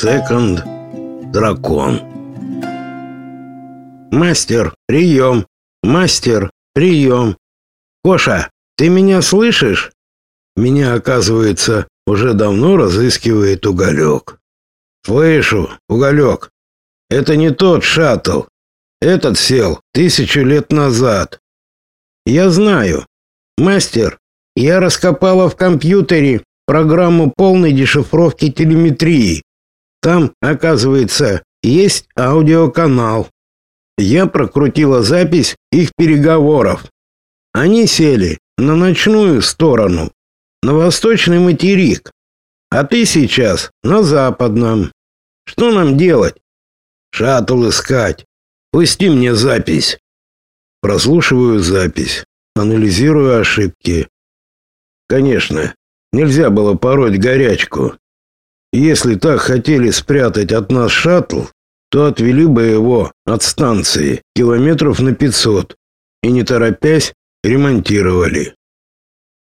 Секонд Дракон. Мастер, прием! Мастер, прием! Коша, ты меня слышишь? Меня, оказывается, уже давно разыскивает уголек. Слышу, уголек. Это не тот шаттл. Этот сел тысячу лет назад. Я знаю. Мастер, я раскопала в компьютере программу полной дешифровки телеметрии. Там, оказывается, есть аудиоканал. Я прокрутила запись их переговоров. Они сели на ночную сторону, на восточный материк, а ты сейчас на западном. Что нам делать? Шаттл искать. Пусти мне запись. Прослушиваю запись, анализирую ошибки. Конечно, нельзя было пороть горячку. Если так хотели спрятать от нас шаттл, то отвели бы его от станции километров на 500 и не торопясь ремонтировали.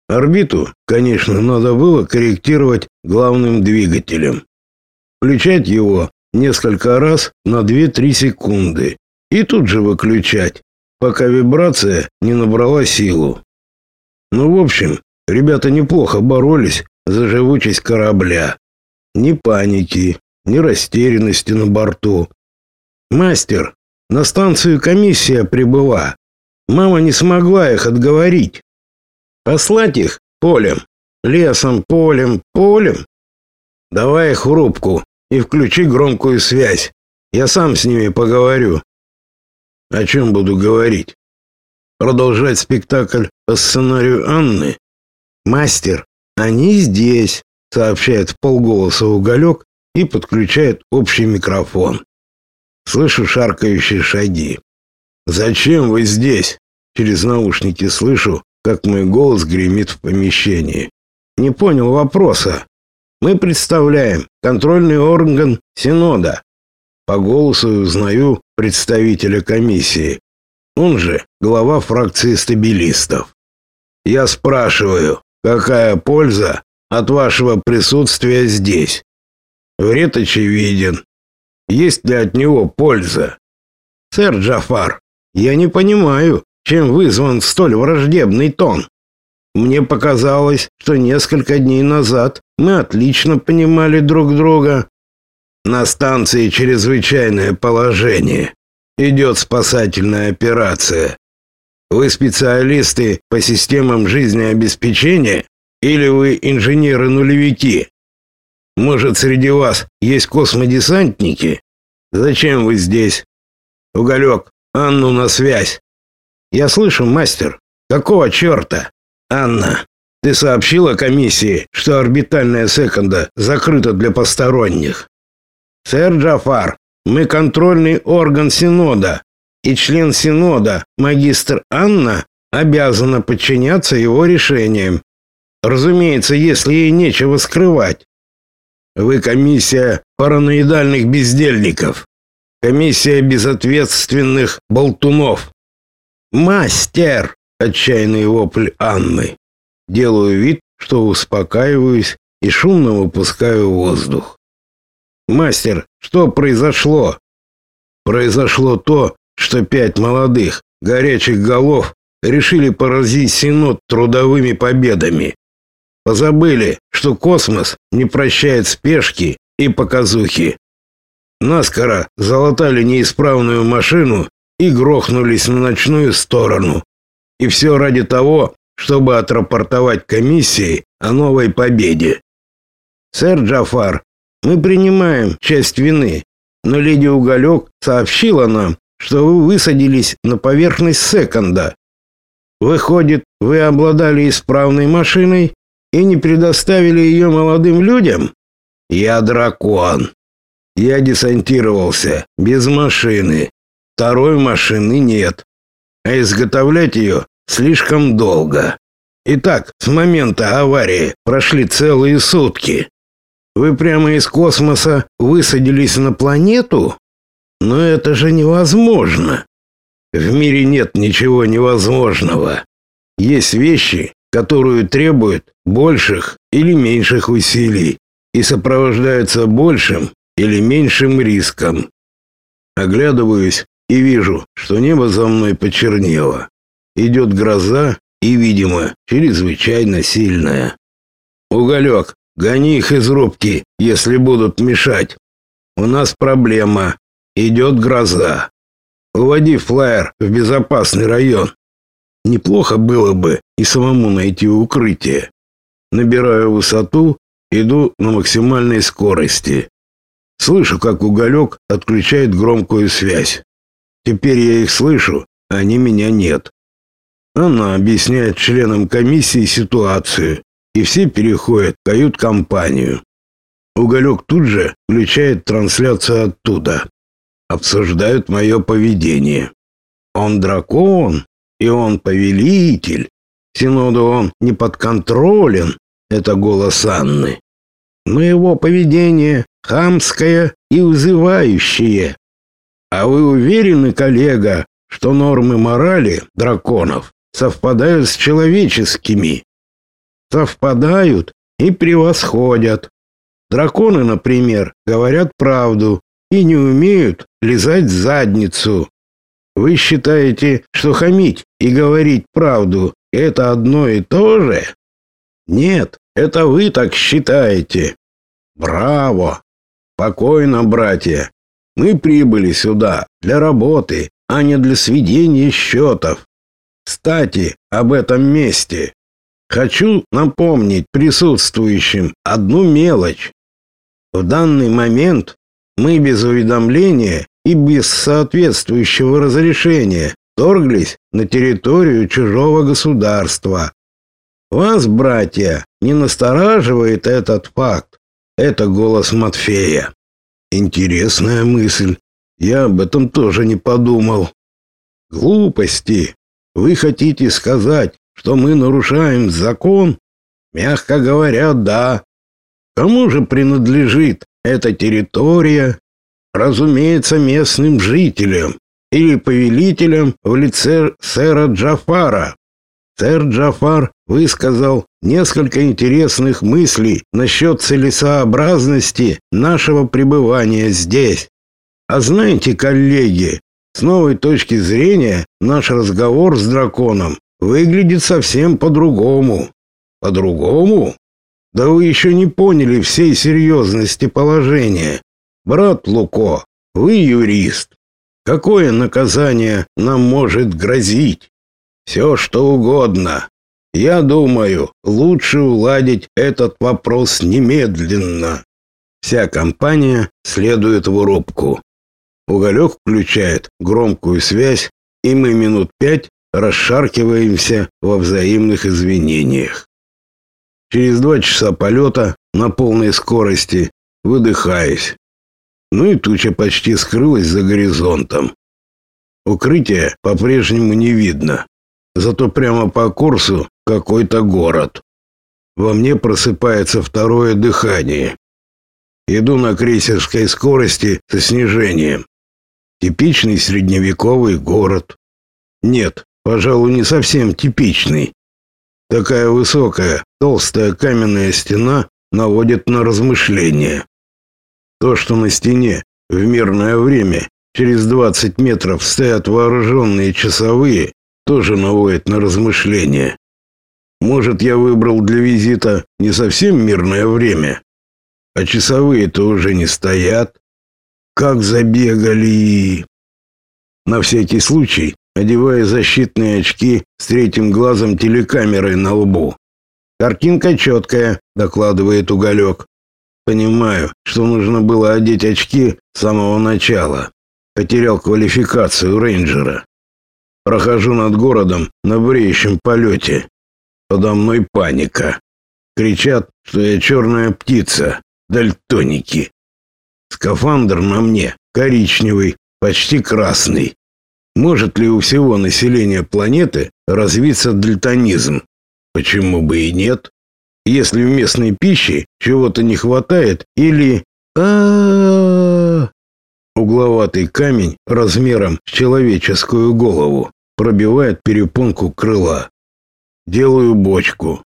Орбиту, конечно, надо было корректировать главным двигателем. Включать его несколько раз на 2-3 секунды и тут же выключать, пока вибрация не набрала силу. Ну, в общем, ребята неплохо боролись за живучесть корабля. Ни паники, ни растерянности на борту. Мастер, на станцию комиссия прибыла. Мама не смогла их отговорить. Послать их полем, лесом, полем, полем. Давай их в рубку и включи громкую связь. Я сам с ними поговорю. О чем буду говорить? Продолжать спектакль по сценарию Анны? Мастер, они здесь, сообщает полголоса уголек и подключает общий микрофон. Слышу шаркающие шаги. Зачем вы здесь? Через наушники слышу, как мой голос гремит в помещении. Не понял вопроса. Мы представляем контрольный орган Синода. По голосу узнаю представителя комиссии. Он же глава фракции стабилистов. Я спрашиваю, какая польза от вашего присутствия здесь? Вред очевиден. Есть ли от него польза? Сэр Джафар, я не понимаю, чем вызван столь враждебный тон. Мне показалось, что несколько дней назад мы отлично понимали друг друга. На станции чрезвычайное положение. Идет спасательная операция. Вы специалисты по системам жизнеобеспечения или вы инженеры-нулевики? Может, среди вас есть космодесантники? Зачем вы здесь? Уголек, Анну на связь. Я слышу, мастер. Какого черта? Анна, ты сообщила комиссии, что орбитальная секонда закрыта для посторонних. Сэр Джафар, мы контрольный орган Синода, и член Синода, магистр Анна, обязана подчиняться его решениям. Разумеется, если ей нечего скрывать. Вы комиссия параноидальных бездельников. Комиссия безответственных болтунов. «Мастер!» — отчаянный вопль Анны. Делаю вид, что успокаиваюсь и шумно выпускаю воздух. «Мастер, что произошло?» «Произошло то, что пять молодых, горячих голов решили поразить Синод трудовыми победами. Позабыли, что космос не прощает спешки и показухи. Наскоро залатали неисправную машину и грохнулись на ночную сторону. И все ради того, чтобы отрапортовать комиссии о новой победе. Сэр Джафар, мы принимаем часть вины, но леди Уголек сообщила нам, что вы высадились на поверхность секонда. Выходит, вы обладали исправной машиной и не предоставили ее молодым людям? Я дракон. Я десантировался без машины. Второй машины нет, а изготовлять ее слишком долго. Итак, с момента аварии прошли целые сутки. Вы прямо из космоса высадились на планету? Но это же невозможно. В мире нет ничего невозможного. Есть вещи, которые требуют больших или меньших усилий и сопровождаются большим или меньшим риском. Оглядываюсь и вижу, что небо за мной почернело. Идет гроза и, видимо, чрезвычайно сильная. Уголек, гони их из рубки, если будут мешать. У нас проблема. Идет гроза. Уводи флайер в безопасный район. Неплохо было бы и самому найти укрытие. Набираю высоту, иду на максимальной скорости. Слышу, как уголек отключает громкую связь. Теперь я их слышу, а они меня нет. Она объясняет членам комиссии ситуацию, и все переходят в кают-компанию. Уголек тут же включает трансляцию оттуда. Обсуждают мое поведение. Он дракон, и он повелитель. Синоду он не подконтролен. Это голос Анны. Но его поведение хамское и вызывающее. А вы уверены, коллега, что нормы морали драконов совпадают с человеческими? Совпадают и превосходят. Драконы, например, говорят правду и не умеют лизать задницу. Вы считаете, что хамить и говорить правду это одно и то же? Нет, это вы так считаете. Браво! Спокойно, братья. Мы прибыли сюда для работы, а не для сведения счетов. Кстати, об этом месте. Хочу напомнить присутствующим одну мелочь. В данный момент мы без уведомления и без соответствующего разрешения торглись на территорию чужого государства. Вас, братья, не настораживает этот факт? Это голос Матфея. Интересная мысль. Я об этом тоже не подумал. Глупости. Вы хотите сказать, что мы нарушаем закон? Мягко говоря, да. Кому же принадлежит эта территория? Разумеется, местным жителям или повелителям в лице сэра Джафара. Сэр Джафар высказал несколько интересных мыслей насчет целесообразности нашего пребывания здесь. А знаете, коллеги, с новой точки зрения наш разговор с драконом выглядит совсем по-другому. По-другому? Да вы еще не поняли всей серьезности положения. Брат Луко, вы юрист. Какое наказание нам может грозить? Все, что угодно. Я думаю, лучше уладить этот вопрос немедленно. Вся компания следует в рубку. Уголек включает громкую связь, и мы минут пять расшаркиваемся во взаимных извинениях. Через два часа полета на полной скорости выдыхаюсь. Ну и туча почти скрылась за горизонтом. Укрытия по-прежнему не видно. Зато прямо по курсу какой-то город. Во мне просыпается второе дыхание. Иду на крейсерской скорости со снижением. Типичный средневековый город. Нет, пожалуй, не совсем типичный. Такая высокая, толстая каменная стена наводит на размышления. То, что на стене в мирное время через 20 метров стоят вооруженные часовые, тоже наводит на размышления. Может, я выбрал для визита не совсем мирное время, а часовые-то уже не стоят. Как забегали! На всякий случай одевая защитные очки с третьим глазом телекамерой на лбу. «Картинка четкая», — докладывает Уголек. «Понимаю, что нужно было одеть очки с самого начала. Потерял квалификацию рейнджера. Прохожу над городом на бреющем полете. Подо мной паника. Кричат, что я черная птица, дальтоники. Скафандр на мне коричневый, почти красный. Может ли у всего населения планеты развиться дальтонизм? Почему бы и нет? Если в местной пище чего-то не хватает или а, Угловатый камень размером с человеческую голову пробивает перепонку крыла. Делаю бочку.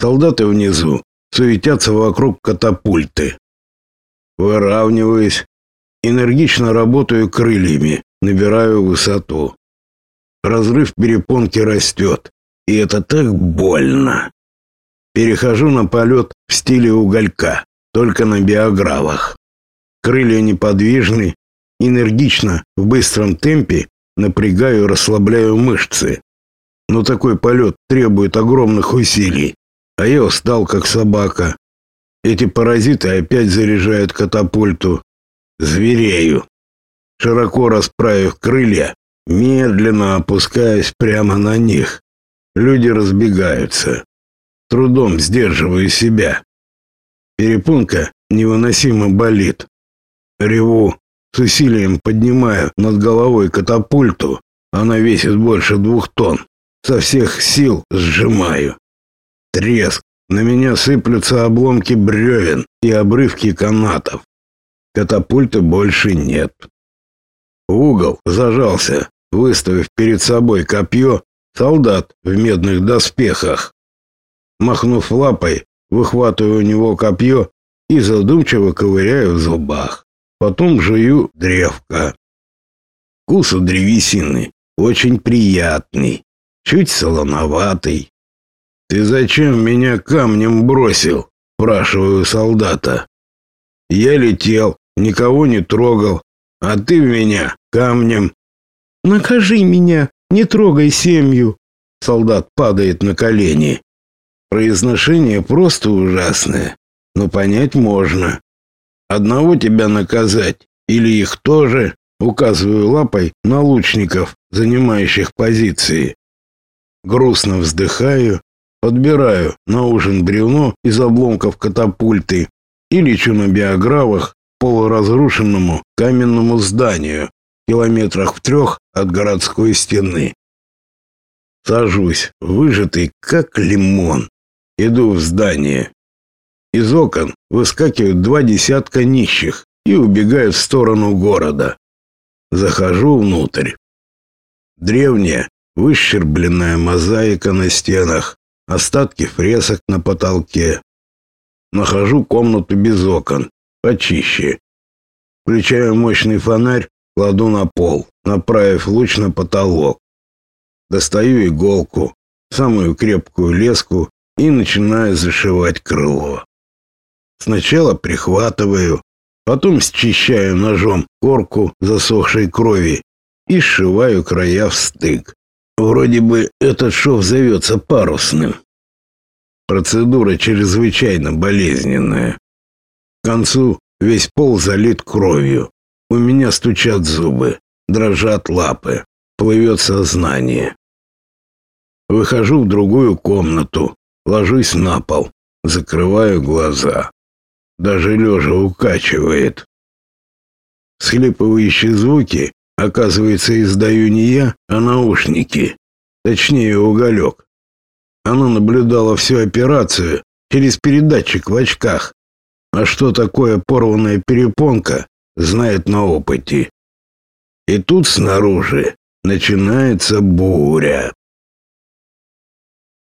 Солдаты внизу суетятся вокруг катапульты. выравниваюсь, энергично работаю крыльями, набираю высоту. Разрыв перепонки растет, и это так больно. Перехожу на полет в стиле уголька, только на биогравах. Крылья неподвижны, энергично, в быстром темпе напрягаю и расслабляю мышцы. Но такой полет требует огромных усилий, а я устал, как собака. Эти паразиты опять заряжают катапульту. Зверею. Широко расправив крылья, медленно опускаясь прямо на них. Люди разбегаются. Трудом сдерживаю себя. Перепонка невыносимо болит. Реву, с усилием поднимаю над головой катапульту. Она весит больше двух тонн. Со всех сил сжимаю. Треск. На меня сыплются обломки бревен и обрывки канатов. Катапульты больше нет. Угол зажался, выставив перед собой копье, солдат в медных доспехах. Махнув лапой, выхватываю у него копье и задумчиво ковыряю в зубах. Потом жую древко. Вкус у древесины очень приятный, чуть солоноватый. «Ты зачем меня камнем бросил?» – спрашиваю солдата. «Я летел, никого не трогал, а ты в меня камнем». «Накажи меня, не трогай семью!» Солдат падает на колени. Произношение просто ужасное, но понять можно. Одного тебя наказать или их тоже, указываю лапой на лучников, занимающих позиции. Грустно вздыхаю, подбираю на ужин бревно из обломков катапульты и лечу на биогравах полуразрушенному каменному зданию километрах в трех от городской стены. Сажусь, выжатый как лимон. Иду в здание. Из окон выскакивают два десятка нищих и убегают в сторону города. Захожу внутрь. Древняя, выщербленная мозаика на стенах, остатки фресок на потолке. Нахожу комнату без окон, почище. Включаю мощный фонарь, кладу на пол, направив луч на потолок. Достаю иголку, самую крепкую леску и начинаю зашивать крыло. Сначала прихватываю, потом счищаю ножом корку засохшей крови и сшиваю края в стык. Вроде бы этот шов зовется парусным. Процедура чрезвычайно болезненная. К концу весь пол залит кровью. У меня стучат зубы, дрожат лапы, плывет сознание. Выхожу в другую комнату, ложусь на пол, закрываю глаза. Даже лежа укачивает. Схлипывающие звуки, оказывается, издаю не я, а наушники. Точнее, уголек. Она наблюдала всю операцию через передатчик в очках. А что такое порванная перепонка, знает на опыте. И тут снаружи начинается буря.